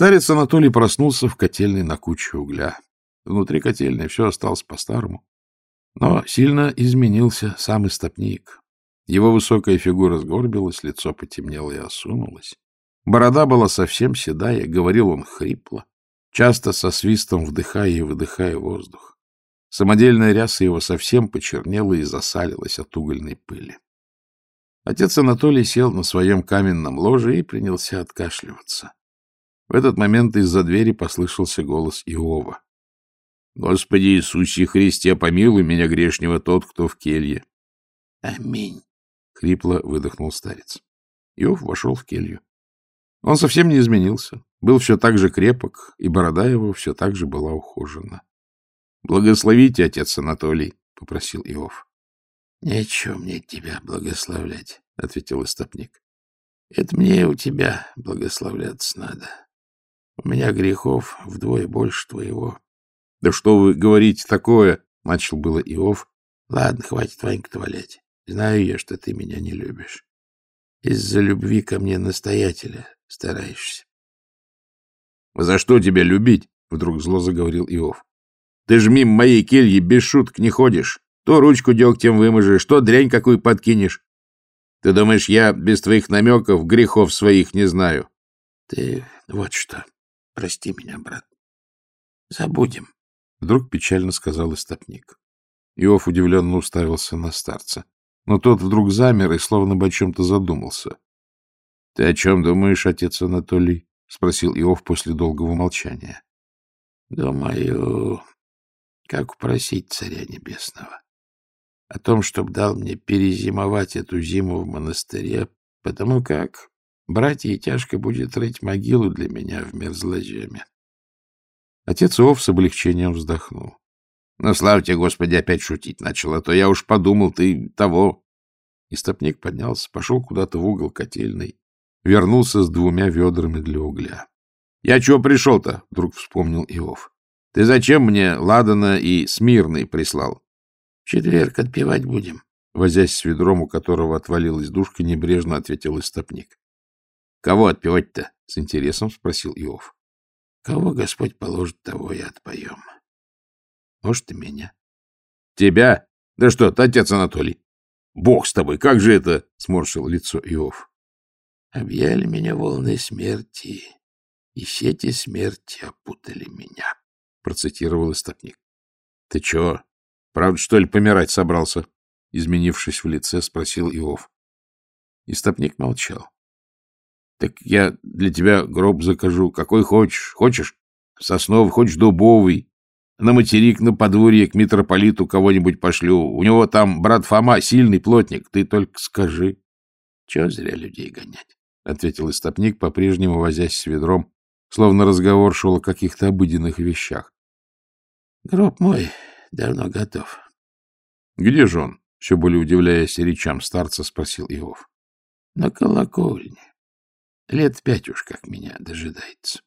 Старец Анатолий проснулся в котельной на куче угля. Внутри котельной все осталось по-старому. Но сильно изменился сам истопник. Его высокая фигура сгорбилась, лицо потемнело и осунулось. Борода была совсем седая, говорил он хрипло, часто со свистом вдыхая и выдыхая воздух. Самодельная ряса его совсем почернела и засалилась от угольной пыли. Отец Анатолий сел на своем каменном ложе и принялся откашливаться. В этот момент из-за двери послышался голос Иова. — Господи Иисусе Христе, помилуй меня, грешнего, тот, кто в келье. — Аминь, — хрипло выдохнул старец. Иов вошел в келью. Он совсем не изменился, был все так же крепок, и борода его все так же была ухожена. — Благословите, отец Анатолий, — попросил Иов. — Нечего мне тебя благословлять, — ответил истопник. — Это мне у тебя благословляться надо. У меня грехов вдвое больше твоего. — Да что вы говорите такое? — начал было Иов. — Ладно, хватит Ваньку валять. Знаю я, что ты меня не любишь. Из-за любви ко мне настоятеля стараешься. — За что тебя любить? — вдруг зло заговорил Иов. — Ты ж мимо моей кельи без шуток не ходишь. То ручку дегтем вымажешь, то дрянь какую подкинешь. Ты думаешь, я без твоих намеков грехов своих не знаю? Ты вот что. Прости меня, брат. Забудем. Вдруг печально сказал истопник. Иов удивленно уставился на старца. Но тот вдруг замер и словно бы о чем-то задумался. — Ты о чем думаешь, отец Анатолий? — спросил Иов после долгого молчания. — Думаю, как упросить царя небесного о том, чтобы дал мне перезимовать эту зиму в монастыре, потому как братья тяжко будет рыть могилу для меня в мерзлоземе. Отец Иов с облегчением вздохнул. — Ну, славьте, Господи, опять шутить начал, а то я уж подумал, ты того. Истопник поднялся, пошел куда-то в угол котельной, вернулся с двумя ведрами для угля. — Я чего пришел-то? — вдруг вспомнил Иов. — Ты зачем мне Ладана и Смирный прислал? четверг отпевать будем. Возясь с ведром, у которого отвалилась душка, небрежно ответил истопник. — Кого отпевать-то? — с интересом спросил Иов. — Кого Господь положит, того и отпоем. Может, и меня. — Тебя? Да что, отец Анатолий? Бог с тобой, как же это? — сморщил лицо Иов. — Объяли меня волны смерти, и сети смерти опутали меня, — процитировал истопник. — Ты чего, Правда, что ли, помирать собрался? Изменившись в лице, спросил Иов. Истопник молчал. — Так я для тебя гроб закажу. Какой хочешь. Хочешь? Сосновый, хочешь дубовый. На материк, на подворье к митрополиту кого-нибудь пошлю. У него там брат Фома, сильный плотник. Ты только скажи. — Чего зря людей гонять? — ответил истопник, по-прежнему возясь с ведром, словно разговор шел о каких-то обыденных вещах. — Гроб мой давно готов. — Где же он? — все более удивляясь речам старца, спросил Иов. — На колокольне. Лет пять уж как меня дожидается.